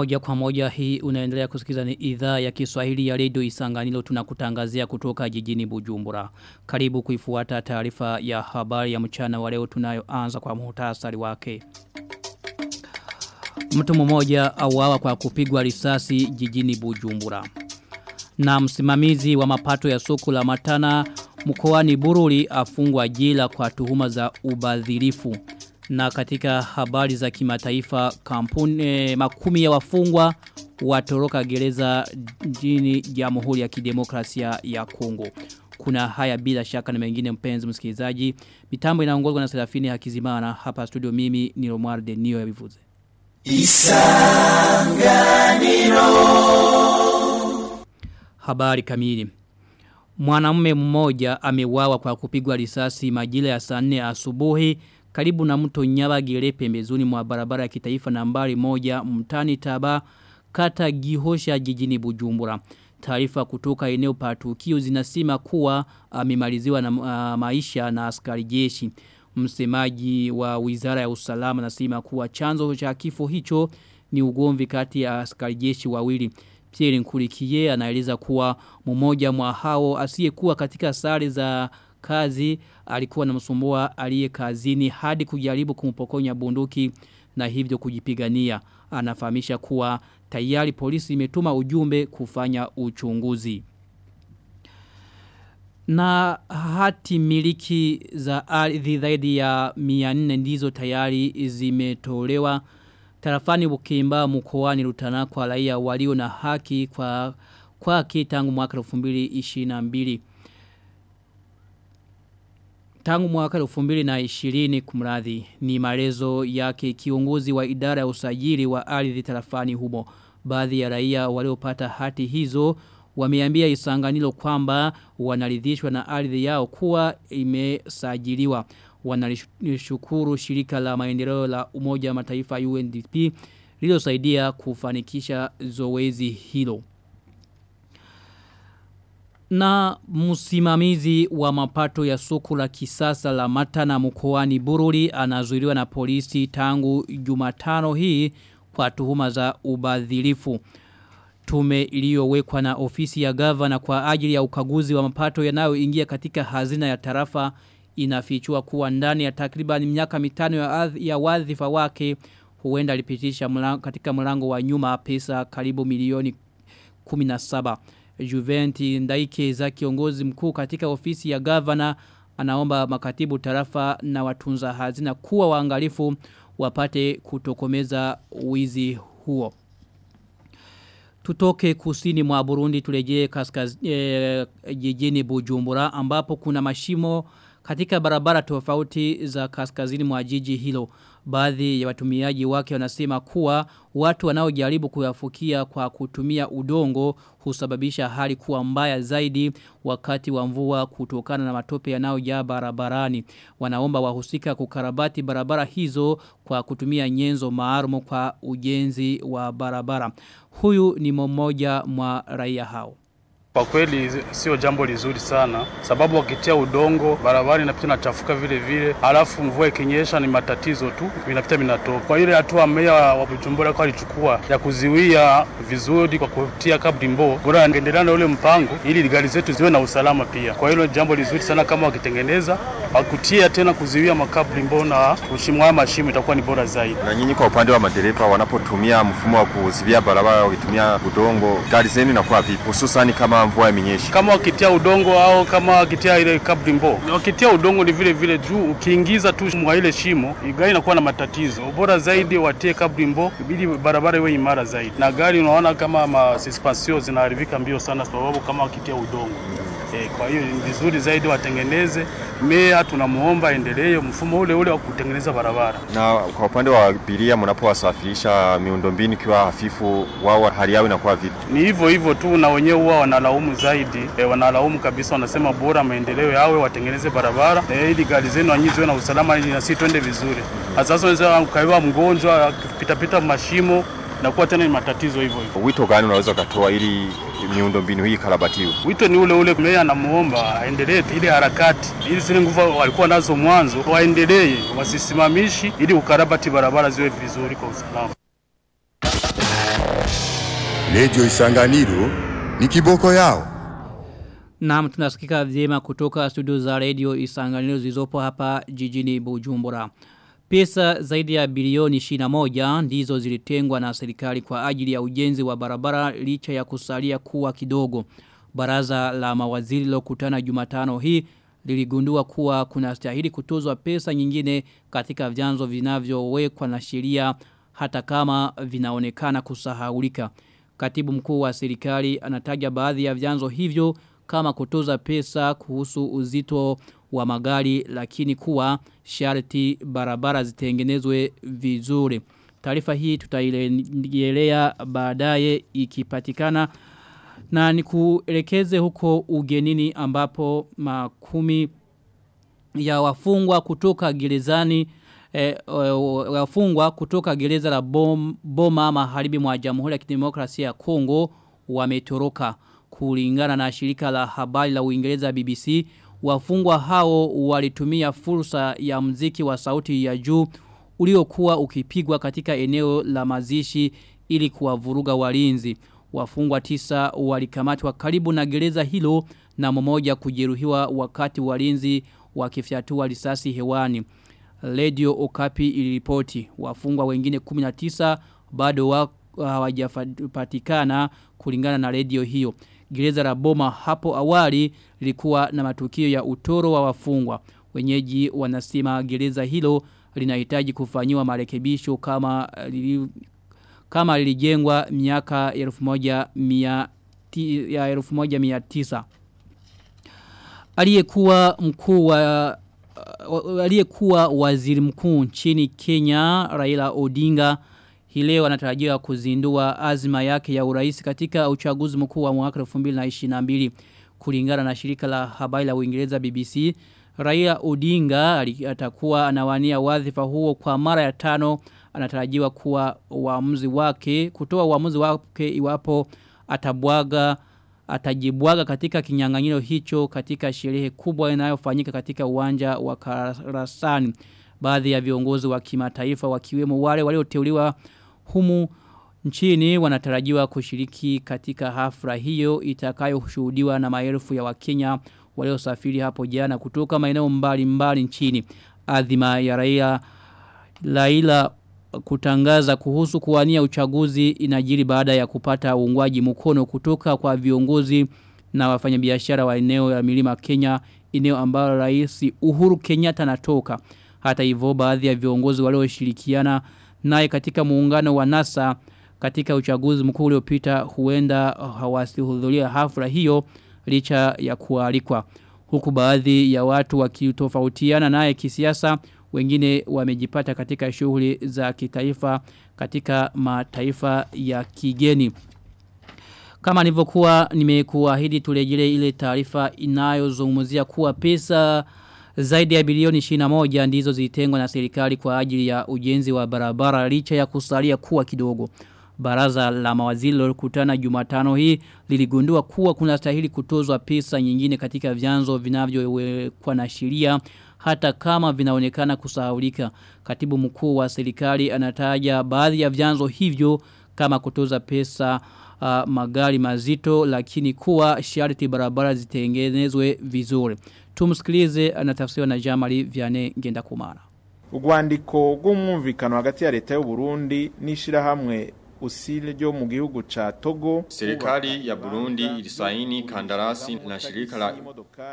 Moja kwa moja hii unaendelea kusikiza ni idhaa ya Kiswahili ya Radio Isanganilo tunakutangazia kutoka jijini Bujumbura. Karibu kuifuata taarifa ya habari ya mchana wa leo tunayoanza kwa muhtasari wake. Mtu mmoja auawa kwa kupigwa risasi jijini Bujumbura. Na msimamizi wa mapato ya soko la Matana mkoani Bururi afungwa jela kwa tuhuma za ubadhirifu. Na katika habari za kimataifa kampuni eh, makumi ya wafungwa watoroka gereza jini Jamhuri ya Kidemokrasia ya Kongo. Kuna haya bila shaka na mengine mpenzi msikilizaji. Mitambo inaongozwa na Serafini Hakizimana hapa studio mimi ni Romar de Nio ya Bivuze. Isanganiro Habari kamili Mwanamume mmoja amewawa kwa kupigwa risasi majira ya saa 4 asubuhi karibu na mto Nyabagire pembezoni mwa barabara ya kitaifa nambari moja mtani Taba kata Gihosha jijini Bujumbura. Taarifa kutoka eneo patukio zinasema kuwa amemaliziwa na a, maisha na askari jeshi. Msemaji wa Wizara ya Usalama nasema kuwa chanzo cha kifo hicho ni ugomvi kati ya askari jeshi wawili. Pierre Nkurikiye anaeleza kuwa mmoja mwa hao asiyekuwa katika sare za kazi alikuwa na msumbua aliye kazini hadi kujaribu kumpokonya bunduki na hivyo kujipigania. Anafahamisha kuwa tayari polisi imetuma ujumbe kufanya uchunguzi. Na hati miliki za ardhi zaidi ya 400 ndizo tayari zimetolewa tarafani Bukimba mkoani Rutana kwa raia walio na haki kwa kwa tangu mwaka 2022. Tangu mwaka 2020 kumradhi ni marezo yake kiongozi wa idara ya usajili wa ardhi tarafani humo. Baadhi ya raia waliopata hati hizo wameambia isanganilo kwamba wanaridhishwa na ardhi yao kuwa imesajiliwa. Wanalishukuru shirika la maendeleo la umoja wa mataifa UNDP lililosaidia kufanikisha zoezi hilo. Na msimamizi wa mapato ya soko la kisasa la matana mkoani Bururi anazuiliwa na polisi tangu jumatano hii kwa tuhuma za ubadhilifu. Tume iliyowekwa na ofisi ya gavana kwa ajili ya ukaguzi wa mapato yanayoingia katika hazina ya tarafa inafichua kuwa ndani ya takriban miaka mitano ya, ya wadhifa wake huenda alipitisha mlango, katika mlango wa nyuma pesa karibu milioni 17. Juventi Ndaike za kiongozi mkuu katika ofisi ya gavana anaomba makatibu tarafa na watunza hazina kuwa waangalifu wapate kutokomeza wizi huo. Tutoke kusini mwa Burundi tulejee kaskazini e, jijini Bujumbura ambapo kuna mashimo katika barabara tofauti za kaskazini mwa jiji hilo. Baadhi ya watumiaji wake wanasema kuwa watu wanaojaribu kuyafukia kwa kutumia udongo husababisha hali kuwa mbaya zaidi wakati wa mvua kutokana na matope yanayojaa barabarani. Wanaomba wahusika kukarabati barabara hizo kwa kutumia nyenzo maalum kwa ujenzi wa barabara. Huyu ni mmoja mwa raia hao. Kwa kweli sio jambo lizuri sana, sababu wakitia udongo barabara inapita inachafuka vile vile, halafu mvua ikinyesha ni matatizo tu, vinapita vinatoka. Kwa ile hatua meya wa Bujumbura kwa alichukua ya kuziwia vizuri kwa kutia kabrimbo, bora angeendelea na ule mpango ili gari zetu ziwe na usalama pia. Kwa hilo jambo lizuri sana kama wakitengeneza wakutia tena kuziwia makabrimbo na kushimwa mashimo itakuwa ni bora zaidi. Na nyinyi kwa upande wa madereva wanapotumia mfumo wa kuziwia barabara wakitumia udongo, gari zenu inakuwa vipi, hususani kama mvua imenyesha. Kama wakitia udongo au kama wakitia ile kabrimbo, wakitia udongo ni vile vile juu, ukiingiza tu mwa ile shimo gari inakuwa na matatizo. Bora zaidi watie kabrimbo ibidi barabara iwe imara zaidi, na gari unaona kama ma suspension zinaharibika mbio sana, sababu kama wakitia udongo E, kwa hiyo ni vizuri zaidi watengeneze. Meya tunamuomba endelee mfumo ule ule wa kutengeneza barabara. Na kwa upande wa abiria, mnapowasafirisha miundombinu ikiwa hafifu, wao hali yao inakuwa vipi? Ni hivyo hivyo tu, na wenyewe huwa wanalaumu zaidi e, wanalaumu kabisa, wanasema bora maendeleo yawe, watengeneze barabara e, ili gari zenu wanyi ziwe na usalama, ili nasi twende vizuri. Sasa unaweza ukaiwa mgonjwa akipitapita mashimo nakuwa tena ni matatizo hivyo hivyo. Wito gani unaweza ukatoa ili miundombinu hii karabatiwe? Wito ni ule ule, meya anamuomba aendelee ile harakati, ili zile nguvu walikuwa nazo mwanzo waendelee, wasisimamishi, ili ukarabati barabara ziwe vizuri kwa usalama. Radio Isanganiro ni kiboko yao. Naam tunasikika vyema kutoka studio za radio Isanganiro zilizopo hapa jijini Bujumbura. Pesa zaidi ya bilioni 21 ndizo zilitengwa na serikali kwa ajili ya ujenzi wa barabara licha ya kusalia kuwa kidogo. Baraza la mawaziri lilokutana Jumatano hii liligundua kuwa kuna stahili kutozwa pesa nyingine katika vyanzo vinavyowekwa na sheria hata kama vinaonekana kusahaulika. Katibu mkuu wa serikali anataja baadhi ya vyanzo hivyo kama kutoza pesa kuhusu uzito wa magari lakini kuwa sharti barabara zitengenezwe vizuri. Taarifa hii tutaielea baadaye ikipatikana na nikuelekeze huko ugenini ambapo makumi ya wafungwa kutoka gerezani eh, wafungwa kutoka gereza la bom, Boma maharibi mwa Jamhuri ya Kidemokrasia ya Kongo wametoroka kulingana na shirika la habari la Uingereza BBC wafungwa hao walitumia fursa ya mziki wa sauti ya juu uliokuwa ukipigwa katika eneo la mazishi ili kuwavuruga walinzi. Wafungwa tisa walikamatwa karibu na gereza hilo na mmoja kujeruhiwa wakati walinzi wakifyatua risasi hewani. Radio Okapi iliripoti. Wafungwa wengine 19 bado hawajapatikana kulingana na radio hiyo. Gereza la Boma hapo awali lilikuwa na matukio ya utoro wa wafungwa. Wenyeji wanasema gereza hilo linahitaji kufanyiwa marekebisho kama lili, kama lilijengwa miaka ya 1900 aliyekuwa mkuu wa aliyekuwa waziri mkuu nchini Kenya Raila Odinga hii leo anatarajiwa kuzindua azma yake ya urais katika uchaguzi mkuu wa mwaka 2022 kulingana na shirika la habari la Uingereza BBC Raia Odinga atakuwa anawania wadhifa huo kwa mara ya tano anatarajiwa kuwa uamuzi wake kutoa uamuzi wake iwapo atabwaga atajibwaga katika kinyang'anyiro hicho katika sherehe kubwa inayofanyika katika uwanja wa Karasani. Baadhi ya viongozi wa kimataifa wakiwemo wale walioteuliwa humu nchini wanatarajiwa kushiriki katika hafra hiyo itakayoshuhudiwa na maelfu ya Wakenya waliosafiri hapo jana kutoka maeneo mbalimbali nchini. Adhima ya raia Laila kutangaza kuhusu kuwania uchaguzi inajiri baada ya kupata uungwaji mkono kutoka kwa viongozi na wafanyabiashara wa eneo ya milima Kenya eneo ambalo rais Uhuru Kenyatta anatoka hata hivyo baadhi ya viongozi walioshirikiana naye katika muungano wa NASA katika uchaguzi mkuu uliopita huenda hawasihudhuria hafla hiyo licha ya kualikwa huku baadhi ya watu wakitofautiana naye kisiasa wengine wamejipata katika shughuli za kitaifa katika mataifa ya kigeni. Kama nilivyokuwa nimekuahidi turejele ile taarifa inayozungumzia kuwa pesa zaidi ya bilioni 21 ndizo zilitengwa na serikali kwa ajili ya ujenzi wa barabara licha ya kusalia kuwa kidogo. Baraza la mawaziri lilokutana Jumatano hii liligundua kuwa kuna stahili kutozwa pesa nyingine katika vyanzo vinavyowekwa na sheria hata kama vinaonekana kusahaulika. Katibu mkuu wa serikali anataja baadhi ya vyanzo hivyo kama kutoza pesa uh, magari mazito lakini kuwa sharti barabara zitengenezwe vizuri. Tumsikilize anatafsiriwa na Jamali Vianney Ngendakumara. Ugwandiko rw'umwumvikano hagati ya leta y'u Burundi n'ishirahamwe usile ryo mu gihugu cha Togo. Serikali ya Burundi ilisaini kandarasi na shirika la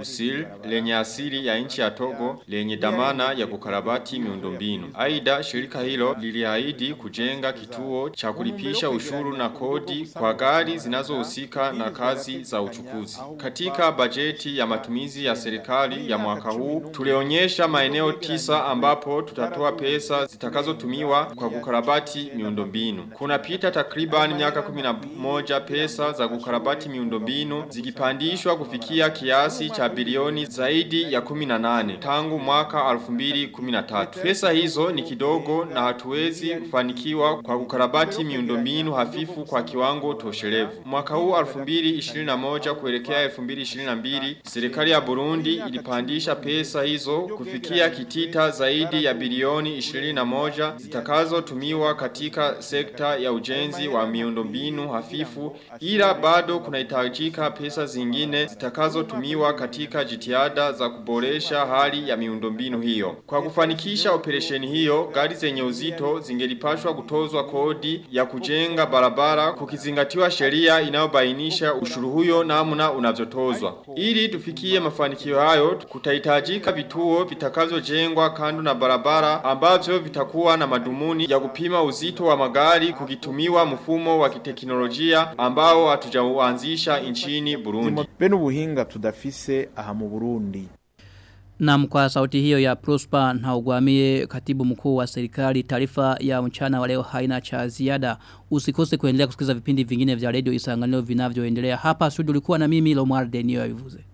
usil lenye asili ya nchi ya Togo lenye damana ya kukarabati miundombinu. aida shirika hilo liliahidi kujenga kituo cha kulipisha ushuru na kodi kwa gari zinazohusika na kazi za uchukuzi. Katika bajeti ya matumizi ya serikali ya mwaka huu tulionyesha maeneo tisa ambapo tutatoa pesa zitakazotumiwa kwa kukarabati miundombinu. Kuna pita takriban miaka 11 pesa za kukarabati miundombinu zikipandishwa kufikia kiasi cha bilioni zaidi ya 18 tangu mwaka 2013. Pesa hizo ni kidogo na hatuwezi kufanikiwa kwa kukarabati miundombinu hafifu kwa kiwango toshelevu. Mwaka huu 2021 kuelekea 2022 serikali ya Burundi ilipandisha pesa hizo kufikia kitita zaidi ya bilioni 21 zitakazotumiwa katika sekta ya ujenzi ujenzi wa miundombinu hafifu ila bado kunahitajika pesa zingine zitakazotumiwa katika jitihada za kuboresha hali ya miundombinu hiyo. Kwa kufanikisha operesheni hiyo, gari zenye uzito zingelipashwa kutozwa kodi ya kujenga barabara kukizingatiwa sheria inayobainisha ushuru huyo namna unavyotozwa. Ili tufikie mafanikio hayo, kutahitajika vituo vitakavyojengwa kando na barabara ambavyo vitakuwa na madumuni ya kupima uzito wa magari kukitumiwa mfumo wa kiteknolojia ambao hatujauanzisha nchini Burundi. bene ubuhinga tudafise aha mu Burundi Na kwa sauti hiyo ya Prosper na ugwamie katibu mkuu wa serikali taarifa ya mchana wa leo haina cha ziada. Usikose kuendelea kusikiza vipindi vingine vya radio isanganilo vinavyoendelea. Hapa studio ulikuwa na mimi Lomar Denio ya vivuze.